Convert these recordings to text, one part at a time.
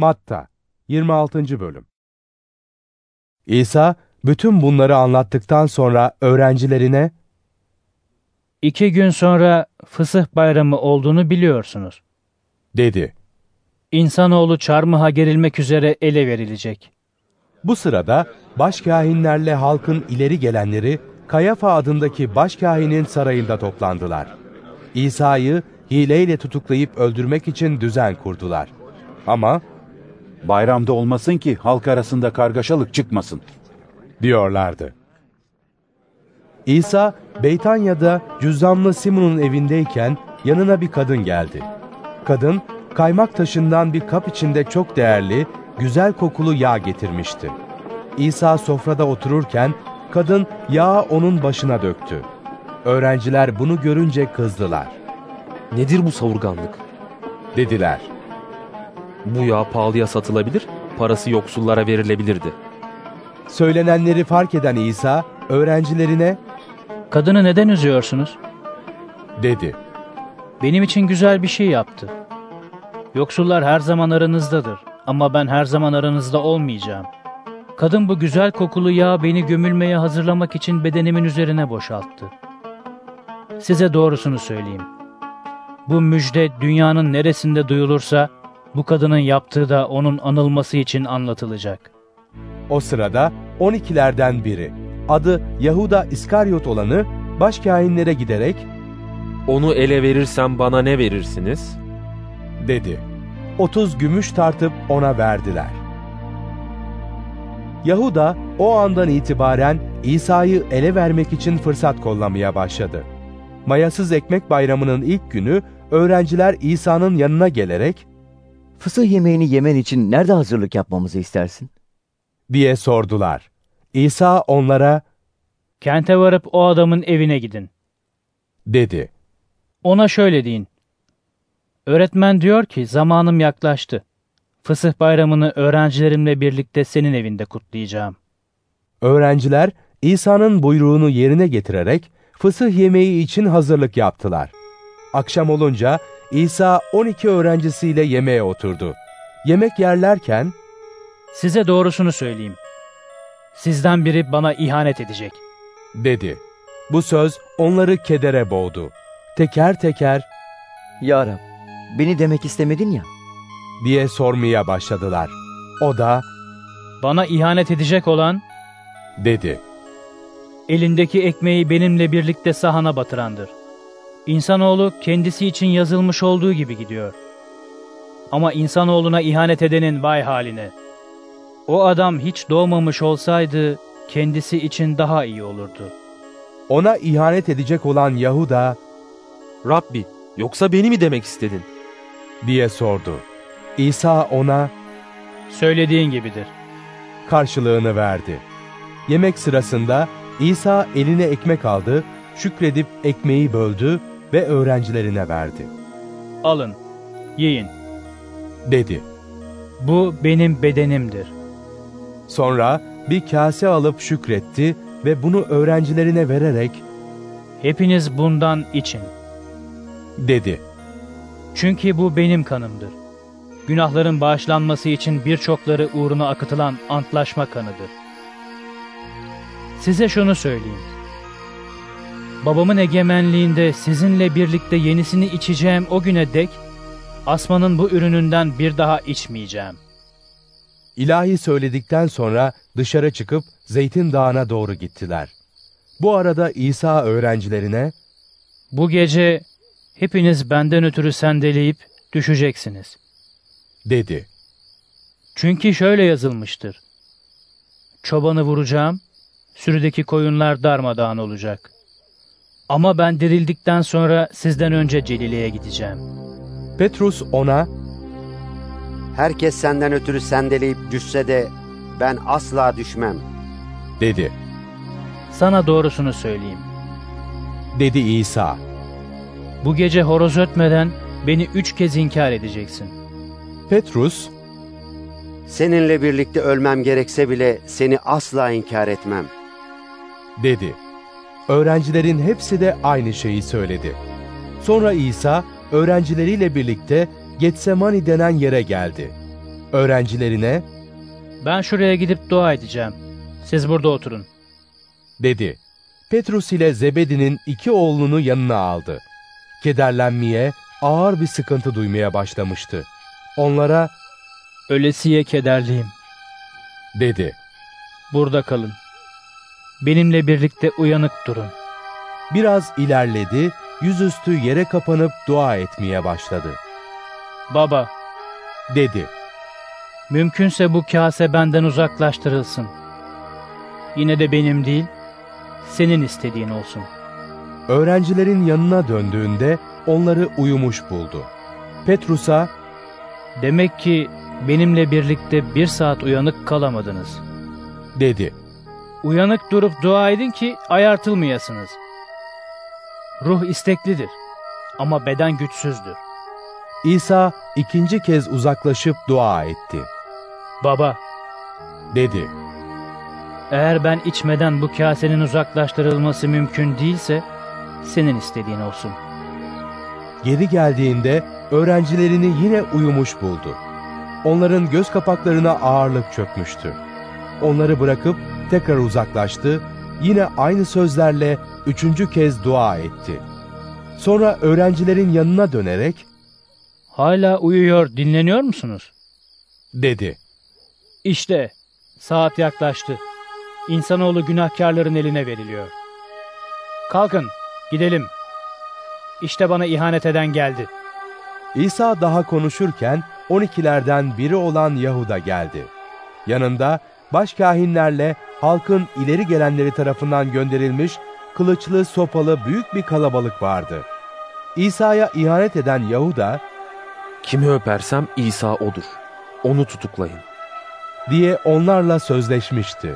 Matta 26. Bölüm İsa bütün bunları anlattıktan sonra öğrencilerine İki gün sonra Fısıh Bayramı olduğunu biliyorsunuz. dedi. İnsanoğlu çarmıha gerilmek üzere ele verilecek. Bu sırada başkâhinlerle halkın ileri gelenleri Kayafa adındaki başkâhinin sarayında toplandılar. İsa'yı hileyle tutuklayıp öldürmek için düzen kurdular. Ama Bayramda olmasın ki halk arasında kargaşalık çıkmasın. diyorlardı. İsa Beytanya'da cüzdanlı Simon'un evindeyken yanına bir kadın geldi. Kadın kaymak taşından bir kap içinde çok değerli, güzel kokulu yağ getirmişti. İsa sofrada otururken kadın yağı onun başına döktü. Öğrenciler bunu görünce kızdılar. Nedir bu savurganlık? Dediler. Bu yağ pahalıya satılabilir, parası yoksullara verilebilirdi. Söylenenleri fark eden İsa öğrencilerine Kadını neden üzüyorsunuz? dedi. Benim için güzel bir şey yaptı. Yoksullar her zaman aranızdadır ama ben her zaman aranızda olmayacağım. Kadın bu güzel kokulu yağı beni gömülmeye hazırlamak için bedenimin üzerine boşalttı. Size doğrusunu söyleyeyim. Bu müjde dünyanın neresinde duyulursa bu kadının yaptığı da onun anılması için anlatılacak. O sırada 12'lerden biri, adı Yahuda İskaryot olanı, başkâhinlere giderek Onu ele verirsem bana ne verirsiniz? dedi. 30 gümüş tartıp ona verdiler. Yahuda o andan itibaren İsa'yı ele vermek için fırsat kollamaya başladı. Mayasız Ekmek Bayramı'nın ilk günü öğrenciler İsa'nın yanına gelerek Fısıh yemeğini yemen için nerede hazırlık yapmamızı istersin? diye sordular. İsa onlara Kente varıp o adamın evine gidin. dedi. Ona şöyle deyin. Öğretmen diyor ki zamanım yaklaştı. Fısıh bayramını öğrencilerimle birlikte senin evinde kutlayacağım. Öğrenciler İsa'nın buyruğunu yerine getirerek fısıh yemeği için hazırlık yaptılar. Akşam olunca İsa 12 öğrencisiyle yemeğe oturdu. Yemek yerlerken Size doğrusunu söyleyeyim. Sizden biri bana ihanet edecek. dedi. Bu söz onları kedere boğdu. Teker teker Ya Rab, beni demek istemedin ya. diye sormaya başladılar. O da Bana ihanet edecek olan dedi. elindeki ekmeği benimle birlikte sahana batırandır. İnsanoğlu kendisi için yazılmış olduğu gibi gidiyor. Ama insanoğluna ihanet edenin vay haline. O adam hiç doğmamış olsaydı kendisi için daha iyi olurdu. Ona ihanet edecek olan Yahuda Rabbi, yoksa beni mi demek istedin? diye sordu. İsa ona Söylediğin gibidir. karşılığını verdi. Yemek sırasında İsa eline ekmek aldı, şükredip ekmeği böldü ve öğrencilerine verdi. Alın, yiyin. Dedi. Bu benim bedenimdir. Sonra bir kase alıp şükretti ve bunu öğrencilerine vererek Hepiniz bundan için. dedi. Çünkü bu benim kanımdır. Günahların bağışlanması için birçokları uğruna akıtılan antlaşma kanıdır. Size şunu söyleyeyim. Babamın egemenliğinde sizinle birlikte yenisini içeceğim o güne dek, asmanın bu ürününden bir daha içmeyeceğim. İlahi söyledikten sonra dışarı çıkıp Zeytin Dağı'na doğru gittiler. Bu arada İsa öğrencilerine Bu gece hepiniz benden ötürü sendeleyip düşeceksiniz. dedi. Çünkü şöyle yazılmıştır. Çobanı vuracağım, sürüdeki koyunlar darmadağın olacak. Ama ben dirildikten sonra sizden önce Celile'ye gideceğim. Petrus ona Herkes senden ötürü sendeleyip düşse de ben asla düşmem. dedi. Sana doğrusunu söyleyeyim. Dedi İsa. Bu gece horoz ötmeden beni üç kez inkar edeceksin. Petrus Seninle birlikte ölmem gerekse bile seni asla inkar etmem. dedi. Öğrencilerin hepsi de aynı şeyi söyledi. Sonra İsa öğrencileriyle birlikte Getsemani denen yere geldi. Öğrencilerine Ben şuraya gidip dua edeceğim. Siz burada oturun. dedi. Petrus ile Zebedi'nin iki oğlunu yanına aldı. Kederlenmeye, ağır bir sıkıntı duymaya başlamıştı. Onlara Ölesiye kederliyim. dedi. Burada kalın. Benimle birlikte uyanık durun. Biraz ilerledi, yüzüstü yere kapanıp dua etmeye başladı. Baba, Dedi. mümkünse bu kase benden uzaklaştırılsın. Yine de benim değil, senin istediğin olsun. Öğrencilerin yanına döndüğünde onları uyumuş buldu. Petrus'a Demek ki benimle birlikte bir saat uyanık kalamadınız. dedi. Uyanık durup dua edin ki ayartılmayasınız. Ruh isteklidir ama beden güçsüzdür. İsa ikinci kez uzaklaşıp dua etti. Baba, Dedi. eğer ben içmeden bu kasenin uzaklaştırılması mümkün değilse, senin istediğin olsun. Geri geldiğinde öğrencilerini yine uyumuş buldu. Onların göz kapaklarına ağırlık çökmüştü. Onları bırakıp tekrar uzaklaştı, yine aynı sözlerle üçüncü kez dua etti. Sonra öğrencilerin yanına dönerek Hala uyuyor, dinleniyor musunuz? dedi. İşte, saat yaklaştı. İnsanoğlu günahkarların eline veriliyor. Kalkın, gidelim. İşte bana ihanet eden geldi. İsa daha konuşurken 12'lerden biri olan Yahuda geldi. Yanında başkahinlerle halkın ileri gelenleri tarafından gönderilmiş kılıçlı sopalı büyük bir kalabalık vardı. İsa'ya ihanet eden Yahuda Kimi öpersem İsa odur. Onu tutuklayın. diye onlarla sözleşmişti.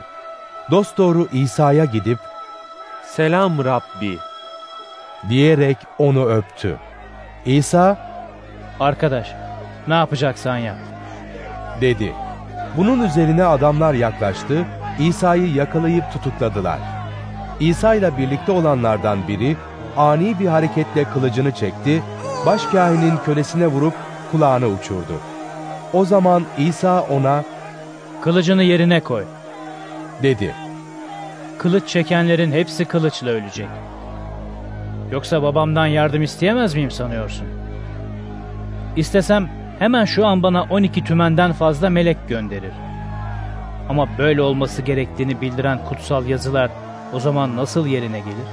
Dosdoğru İsa'ya gidip Selam Rabbi. diyerek onu öptü. İsa Arkadaş, ne yapacaksan yap. dedi. Bunun üzerine adamlar yaklaştı, İsa'yı yakalayıp tutukladılar. İsa ile birlikte olanlardan biri ani bir hareketle kılıcını çekti, başkahinin kölesine vurup kulağını uçurdu. O zaman İsa ona Kılıcını yerine koy. dedi. Kılıç çekenlerin hepsi kılıçla ölecek. Yoksa babamdan yardım isteyemez miyim sanıyorsun? İstesem hemen şu an bana 12 tümenden fazla melek gönderir. Ama böyle olması gerektiğini bildiren kutsal yazılar o zaman nasıl yerine gelir?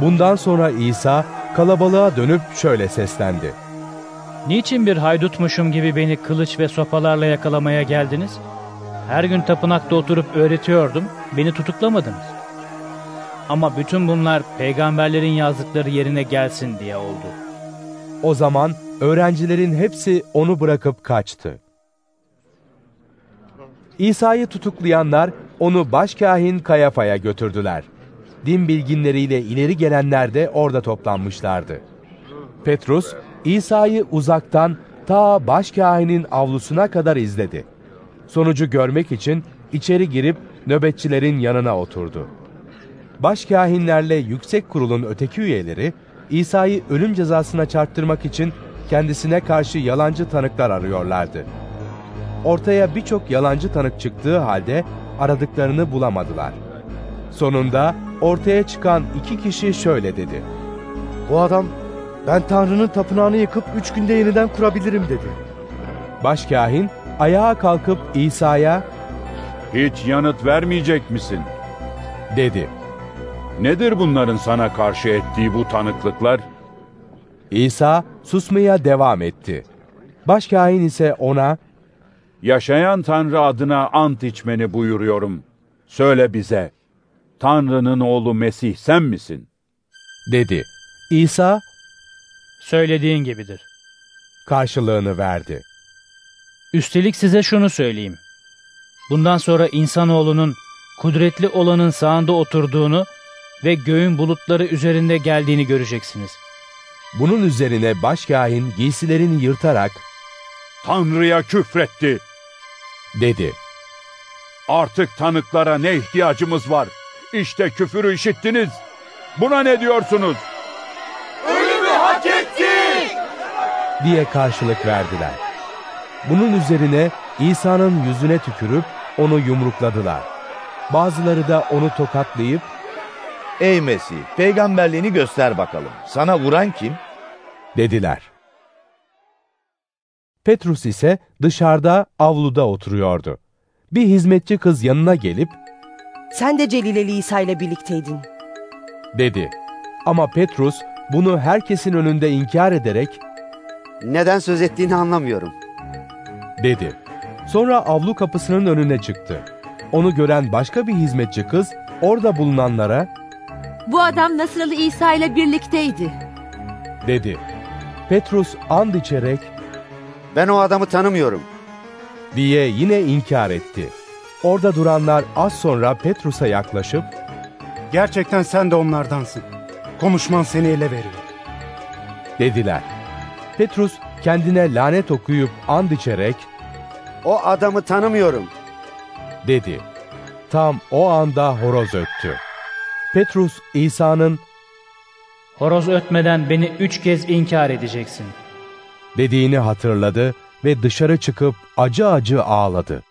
Bundan sonra İsa kalabalığa dönüp şöyle seslendi. Niçin bir haydutmuşum gibi beni kılıç ve sopalarla yakalamaya geldiniz? Her gün tapınakta oturup öğretiyordum, beni tutuklamadınız. Ama bütün bunlar peygamberlerin yazdıkları yerine gelsin diye oldu. O zaman öğrencilerin hepsi onu bırakıp kaçtı. İsa'yı tutuklayanlar onu başkahin Kayafa'ya götürdüler. Din bilginleriyle ileri gelenler de orada toplanmışlardı. Petrus, İsa'yı uzaktan ta başkahinin avlusuna kadar izledi. Sonucu görmek için içeri girip nöbetçilerin yanına oturdu. Başkahinlerle yüksek kurulun öteki üyeleri İsa'yı ölüm cezasına çarptırmak için kendisine karşı yalancı tanıklar arıyorlardı. Ortaya birçok yalancı tanık çıktığı halde aradıklarını bulamadılar. Sonunda ortaya çıkan iki kişi şöyle dedi. Bu adam ben Tanrı'nın tapınağını yıkıp üç günde yeniden kurabilirim dedi. Başkahin ayağa kalkıp İsa'ya Hiç yanıt vermeyecek misin? dedi. Nedir bunların sana karşı ettiği bu tanıklıklar? İsa susmaya devam etti. Başkahin ise ona Yaşayan Tanrı adına ant içmeni buyuruyorum. Söyle bize, Tanrı'nın oğlu Mesih sen misin? dedi. İsa Söylediğin gibidir. karşılığını verdi. Üstelik size şunu söyleyeyim. Bundan sonra insanoğlunun kudretli olanın sağında oturduğunu ve göğün bulutları üzerinde geldiğini göreceksiniz. Bunun üzerine başkahin giysilerini yırtarak Tanrı'ya küfretti. Dedi. Artık tanıklara ne ihtiyacımız var? İşte küfürü işittiniz. Buna ne diyorsunuz? diye karşılık verdiler. Bunun üzerine İsa'nın yüzüne tükürüp onu yumrukladılar. Bazıları da onu tokatlayıp Ey Mesih, peygamberliğini göster bakalım. Sana vuran kim? dediler. Petrus ise dışarıda avluda oturuyordu. Bir hizmetçi kız yanına gelip Sen de Celileli İsa ile birlikteydin. dedi. Ama Petrus bunu herkesin önünde inkar ederek Neden söz ettiğini anlamıyorum. dedi. Sonra avlu kapısının önüne çıktı. Onu gören başka bir hizmetçi kız orada bulunanlara Bu adam Nasıralı İsa ile birlikteydi. dedi. Petrus and içerek Ben o adamı tanımıyorum. diye yine inkar etti. Orada duranlar az sonra Petrus'a yaklaşıp Gerçekten sen de onlardansın. Konuşman seni ele veriyor. dediler. Petrus kendine lanet okuyup and içerek O adamı tanımıyorum. dedi. Tam o anda horoz öttü. Petrus İsa'nın Horoz ötmeden beni üç kez inkar edeceksin. Dediğini hatırladı ve dışarı çıkıp acı acı ağladı.